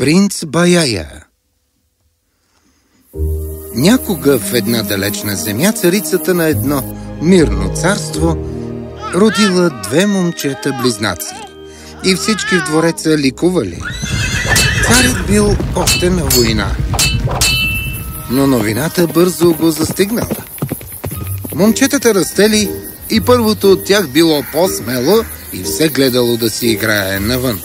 Принц Баяя Някога в една далечна земя царицата на едно мирно царство родила две момчета-близнаци и всички в двореца ликували. Царят бил още на война, но новината бързо го застигнала. Момчетата растели и първото от тях било по-смело и все гледало да си играе навън.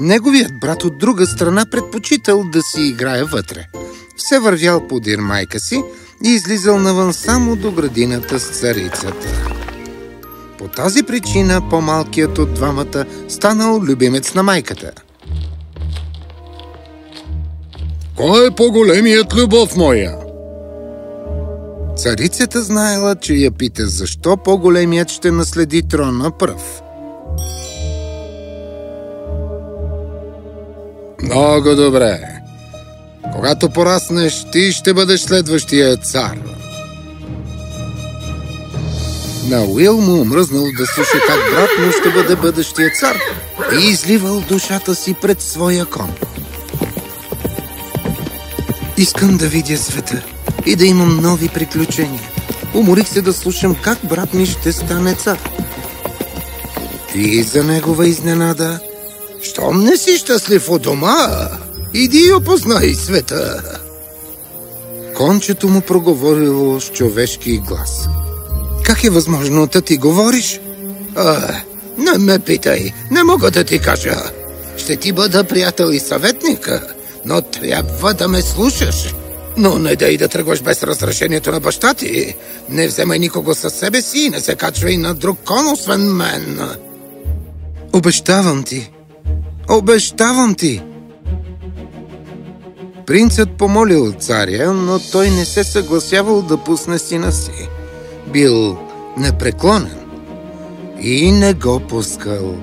Неговият брат от друга страна предпочитал да си играе вътре. Все вървял подир майка си и излизал навън само до градината с царицата. По тази причина по-малкият от двамата станал любимец на майката. Кой е по-големият любов моя? Царицата знаела, че я пита защо по-големият ще наследи трона пръв. Много добре. Когато пораснеш, ти ще бъдеш следващия цар. На Уил му омръзнал да слуша как брат му ще бъде бъдещия цар и изливал душата си пред своя кон. Искам да видя света и да имам нови приключения. Уморих се да слушам как брат ми ще стане цар. И за негова изненада щом не си щастлив у дома, иди и опознай света. Кончето му проговорило с човешки глас. Как е възможно да ти говориш? А, не ме питай, не мога да ти кажа. Ще ти бъда приятел и съветника, но трябва да ме слушаш. Но не дай да тръгваш без разрешението на баща ти. Не вземай никого със себе си и не се качвай на друг кон, освен мен. Обещавам ти, Обещавам ти! Принцът помолил царя, но той не се съгласявал да пусне сина си. Бил непреклонен и не го пускал.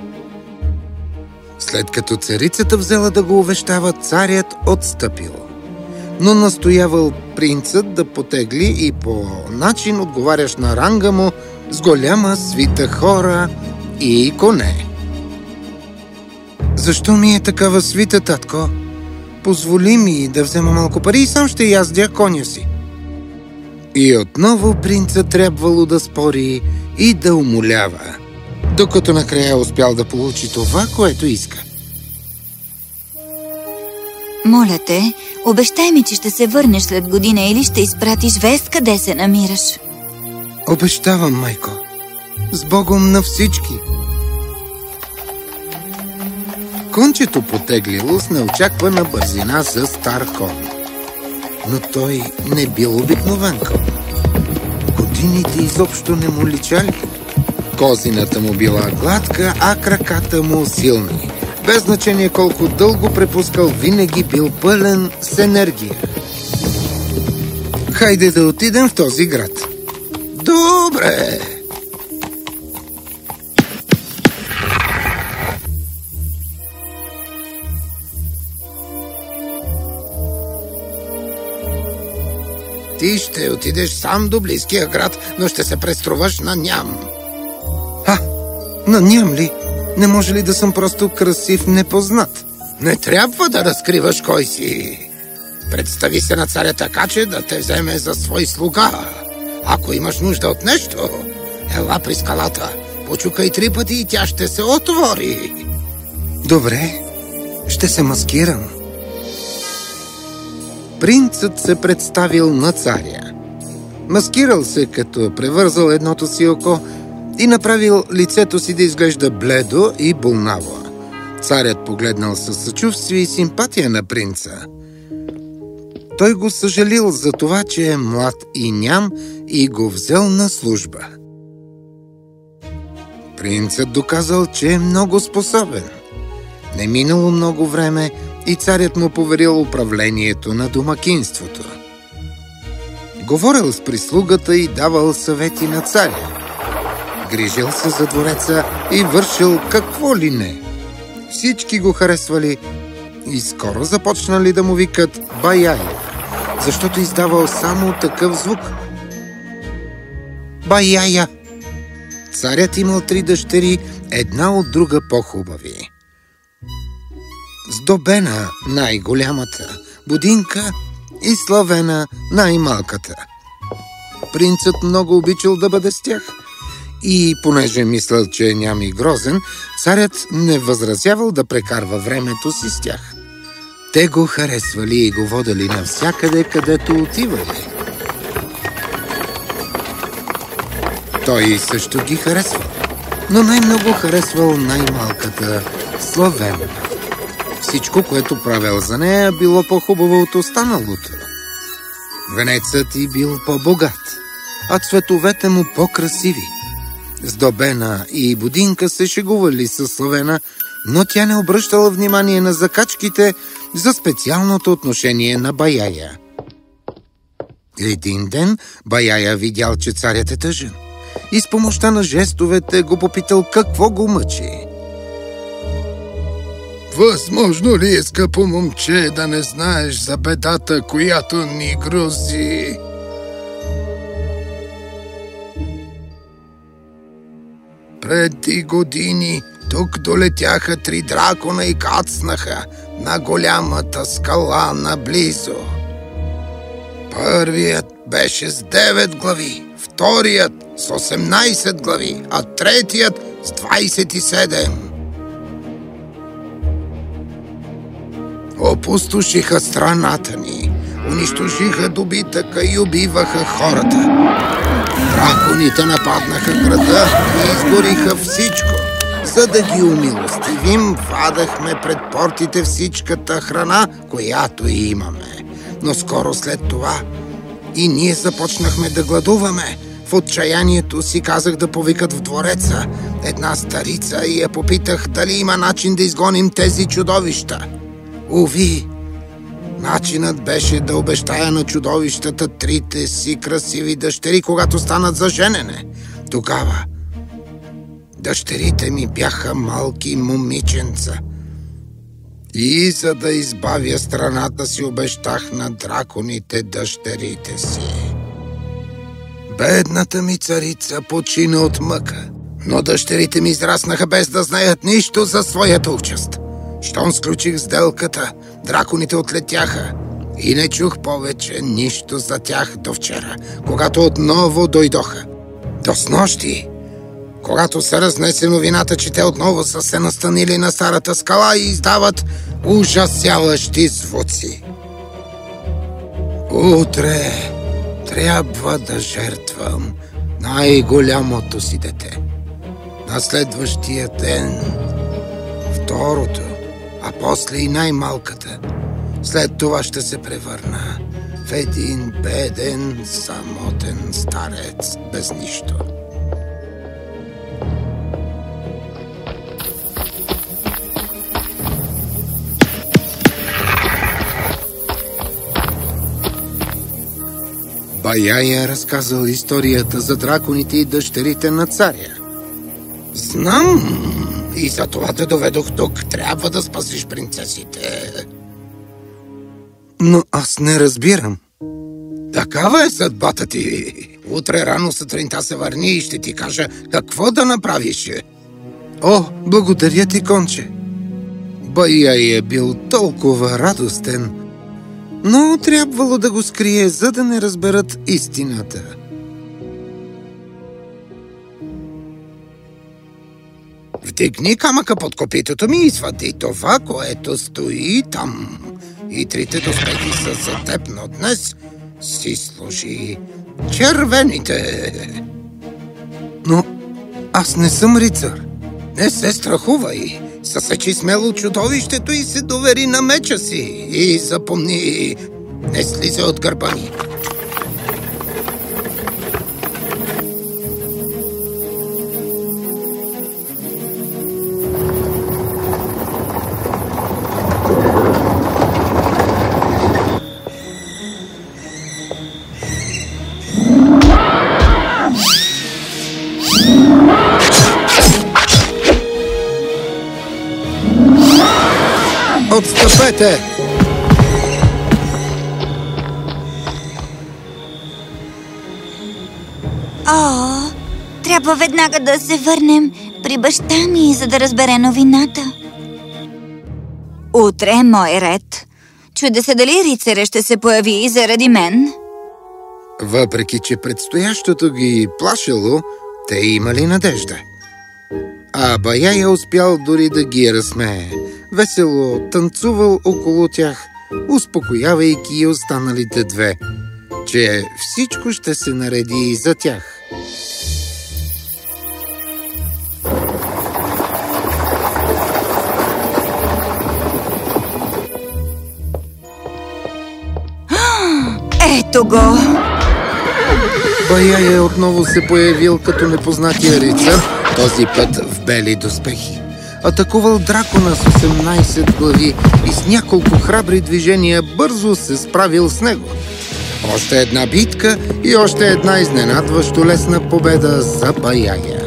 След като царицата взела да го увещава, царят отстъпил. Но настоявал принцът да потегли и по начин отговарящ на ранга му с голяма свита хора и коне. Защо ми е такава свита, татко? Позволи ми да взема малко пари и сам ще яздя коня си. И отново принца трябвало да спори и да умолява, докато накрая успял да получи това, което иска. Моля те, обещай ми, че ще се върнеш след година или ще изпратиш вест къде се намираш. Обещавам, майко. С Богом на всички. Кончето потеглило с неочаквана бързина за стар кон. Но той не бил обикновен кон. Годините изобщо не му личали. Козината му била гладка, а краката му силни. Без значение колко дълго препускал, винаги бил пълен с енергия. Хайде да отидем в този град. Добре! Ти ще отидеш сам до близкия град, но ще се преструваш на ням. А, на ням ли? Не може ли да съм просто красив непознат? Не трябва да разкриваш кой си. Представи се на царя така, че да те вземе за свой слуга. Ако имаш нужда от нещо, ела при скалата. Почукай три пъти и тя ще се отвори. Добре, ще се маскирам. Принцът се представил на царя. Маскирал се, като превързал едното си око и направил лицето си да изглежда бледо и болнаво. Царят погледнал със съчувствие и симпатия на принца. Той го съжалил за това, че е млад и ням и го взел на служба. Принцът доказал, че е много способен. Не минало много време и царят му поверил управлението на домакинството. Говорил с прислугата и давал съвети на царя. Грижил се за двореца и вършил какво ли не. Всички го харесвали и скоро започнали да му викат Баяя, защото издавал само такъв звук. Баяя! Царят имал три дъщери, една от друга по-хубави. Сдобена най-голямата будинка и славена най-малката. Принцът много обичал да бъде с тях и понеже мислял, че няма и грозен, царят не възразявал да прекарва времето си с тях. Те го харесвали и го водели навсякъде, където отивали. Той също ги харесвал, но най-много харесвал най-малката Славена. Всичко, което правил за нея, било по-хубаво от останалото. Венецът и бил по-богат, а цветовете му по-красиви. Сдобена и Будинка се шегували със Славена, но тя не обръщала внимание на закачките за специалното отношение на Баяя. Един ден Баяя видял, че царят е тъжен и с помощта на жестовете го попитал какво го мъчи. Възможно ли е, скъпо момче, да не знаеш за бедата, която ни грози? Преди години тук долетяха три дракона и кацнаха на голямата скала наблизо. Първият беше с 9 глави, вторият с 18 глави, а третият с 27. Опустошиха страната ни, унищожиха добитъка и убиваха хората. Драконите нападнаха града и изгориха всичко. За да ги умилостивим, вадахме пред портите всичката храна, която имаме. Но скоро след това и ние започнахме да гладуваме. В отчаянието си казах да повикат в двореца една старица и я попитах дали има начин да изгоним тези чудовища. Уви, начинът беше да обещая на чудовищата трите си красиви дъщери, когато станат за женене. Тогава дъщерите ми бяха малки момиченца. И за да избавя страната си, обещах на драконите дъщерите си. Бедната ми царица почина от мъка, но дъщерите ми израснаха без да знаят нищо за своята участ. Щом сключих сделката, драконите отлетяха и не чух повече нищо за тях до вчера, когато отново дойдоха. До снощи, когато се разнесе новината, че те отново са се настанили на старата скала и издават ужасяващи звуци. Утре трябва да жертвам най-голямото си дете. На следващия ден второто, а после и най-малката. След това ще се превърна в един беден, самотен старец без нищо. Баяя разказал историята за драконите и дъщерите на царя. Знам и за това те доведох тук. Трябва да спасиш принцесите. Но аз не разбирам. Такава е съдбата ти. Утре рано сутринта се върни и ще ти кажа какво да направиш. О, благодаря ти, конче. Бая е бил толкова радостен, но трябвало да го скрие, за да не разберат истината. Вдигни камъка под копитото ми и свади това, което стои там. И трите доспехи са за теб, но днес си служи червените. Но аз не съм рицар. Не се страхувай. Съсечи смело чудовището и се довери на меча си. И запомни, не слиза от гърба ми. Отстъпете! О, трябва веднага да се върнем при баща ми, за да разбере новината. Утре е мой ред. Чуде се дали рицаря ще се появи заради мен. Въпреки, че предстоящото ги плашило, те имали надежда. А Бая е успял дори да ги разсмее. Весело танцувал около тях, успокоявайки и останалите две, че всичко ще се нареди и за тях. Ето го! Бая е отново се появил като непознатия рицар, този път в бели доспехи. Атакувал дракона с 18 глави и с няколко храбри движения бързо се справил с него. Още една битка и още една изненадващо лесна победа за Баяя.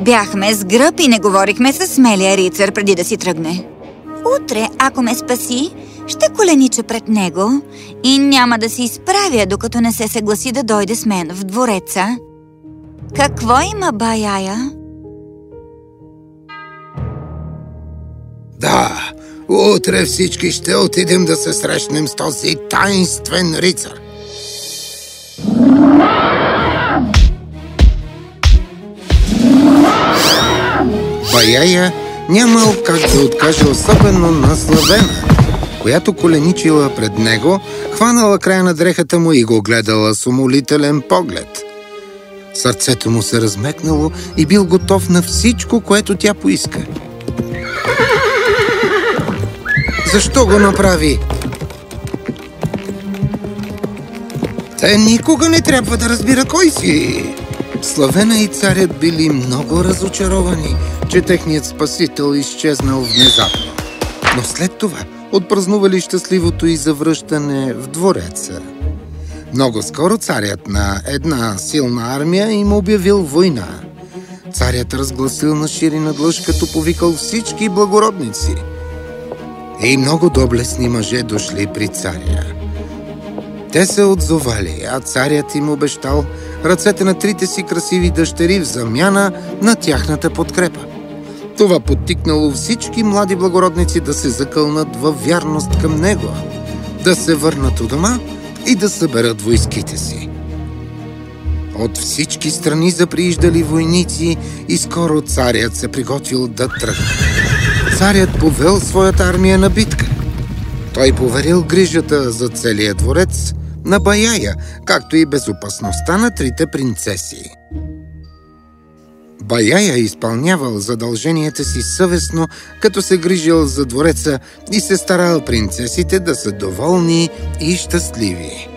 Бяхме с гръб и не говорихме с смелия рицар преди да си тръгне. Утре, ако ме спаси, ще коленича пред него и няма да се изправя, докато не се съгласи да дойде с мен в двореца. Какво има, Баяя? Да, утре всички ще отидем да се срещнем с този таинствен рицар. Баяя нямал как да откаже особено на Славена, която коленичила пред него, хванала края на дрехата му и го гледала с умолителен поглед. Сърцето му се размекнало и бил готов на всичко, което тя поиска. Защо го направи? Те никога не трябва да разбира кой си. Славена и царят били много разочаровани, че техният спасител изчезнал внезапно. Но след това отпразнували щастливото и завръщане в двореца. Много скоро царят на една силна армия им обявил война. Царят разгласил на шири надлъж, като повикал всички благородници. И много доблесни мъже дошли при царя. Те се отзовали, а царят им обещал ръцете на трите си красиви дъщери в замяна на тяхната подкрепа. Това подтикнало всички млади благородници да се закълнат във вярност към него, да се върнат у дома и да съберат войските си. От всички страни заприиждали войници и скоро царят се приготвил да тръгне. Царят повел своята армия на битка. Той поверил грижата за целия дворец на Баяя, както и безопасността на трите принцеси. Баяя изпълнявал задълженията си съвестно, като се грижил за двореца и се старал принцесите да са доволни и щастливи.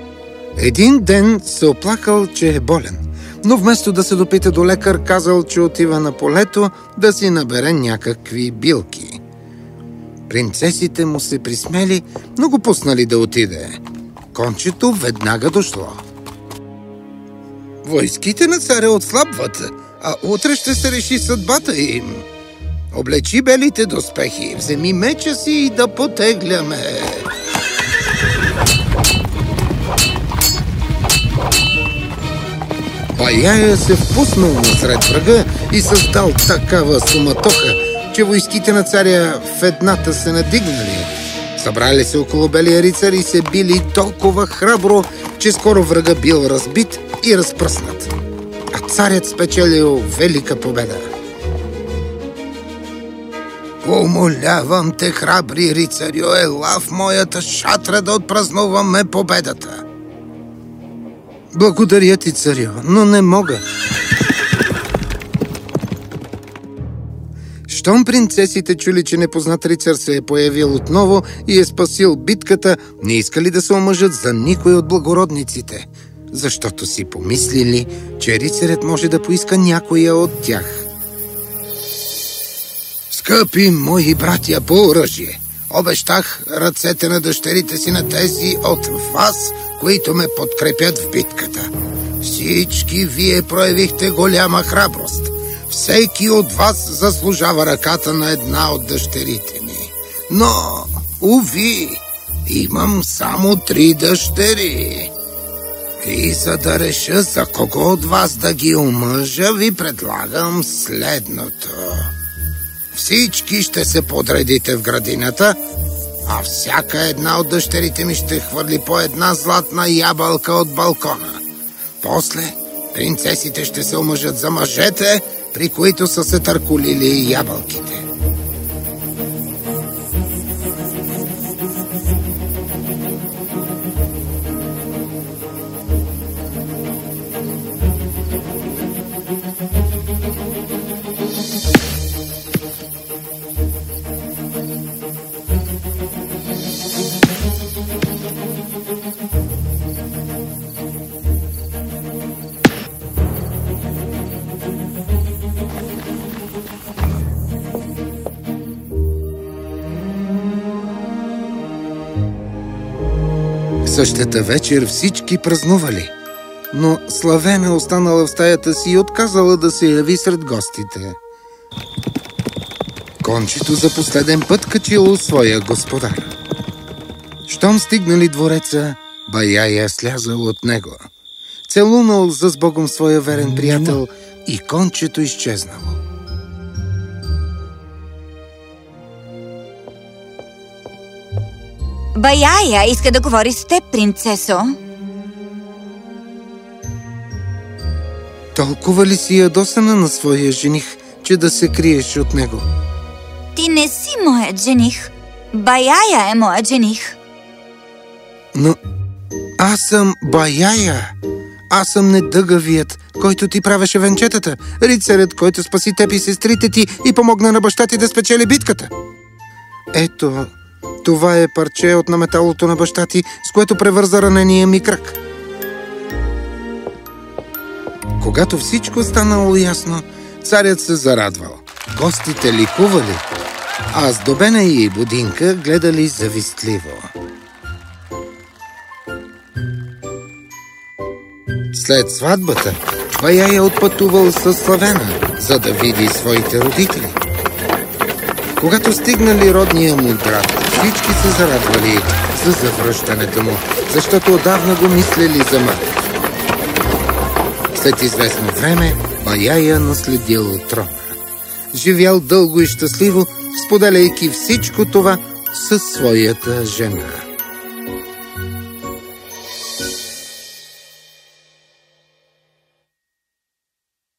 Един ден се оплакал, че е болен, но вместо да се допита до лекар, казал, че отива на полето да си набере някакви билки. Принцесите му се присмели, но го пуснали да отиде. Кончето веднага дошло. Войските на царя отслабват, а утре ще се реши съдбата им. Облечи белите доспехи, вземи меча си и да потегляме. Паяя се впуснал насред врага и създал такава суматоха, че войските на царя в едната се надигнали. Събрали се около белия рицар и се били толкова храбро, че скоро врага бил разбит и разпръснат царят спечелил велика победа. Умолявам те, храбри рицарю, ела в моята шатра да отпразнуваме победата. Благодаря ти, царю, но не мога. Щом принцесите чули, че непознат рицар се е появил отново и е спасил битката, не искали да се омъжат за никой от благородниците – защото си помислили, че рицарят може да поиска някоя от тях. Скъпи мои братя по оръжие, обещах ръцете на дъщерите си на тези от вас, които ме подкрепят в битката. Всички вие проявихте голяма храброст. Всеки от вас заслужава ръката на една от дъщерите ми. Но, уви, имам само три дъщери. И за да реша за кого от вас да ги омъжа, ви предлагам следното. Всички ще се подредите в градината, а всяка една от дъщерите ми ще хвърли по една златна ябълка от балкона. После принцесите ще се омъжат за мъжете, при които са се търколили ябълките. Същата вечер всички празнували, но Славена останала в стаята си и отказала да се яви сред гостите. Кончето за последен път качило своя господар. Щом стигнали двореца, Баяя слязал от него. Целунал за с Богом своя верен приятел и кончето изчезнало. Баяя иска да говори с теб, принцесо. Толкова ли си ядосана на своя жених, че да се криеш от него? Ти не си моят жених. Баяя е моят жених. Но аз съм Баяя. Аз съм недъгавият, който ти правеше венчетата, рицарят, който спаси теб и сестрите ти и помогна на баща ти да спечели битката. Ето, това е парче от наметалото на баща ти, с което превърза ранения ми крак. Когато всичко станало ясно, царят се зарадвал. Гостите ликували, а сдобена и Будинка гледали завистливо. След сватбата, Бая е отпътувал със Славена, за да види своите родители. Когато стигнали родния му град, всички се зарадвали за завръщането му, защото отдавна го мислили за мъртв. След известно време, Баяя наследил трона. Живял дълго и щастливо, споделяйки всичко това със своята жена.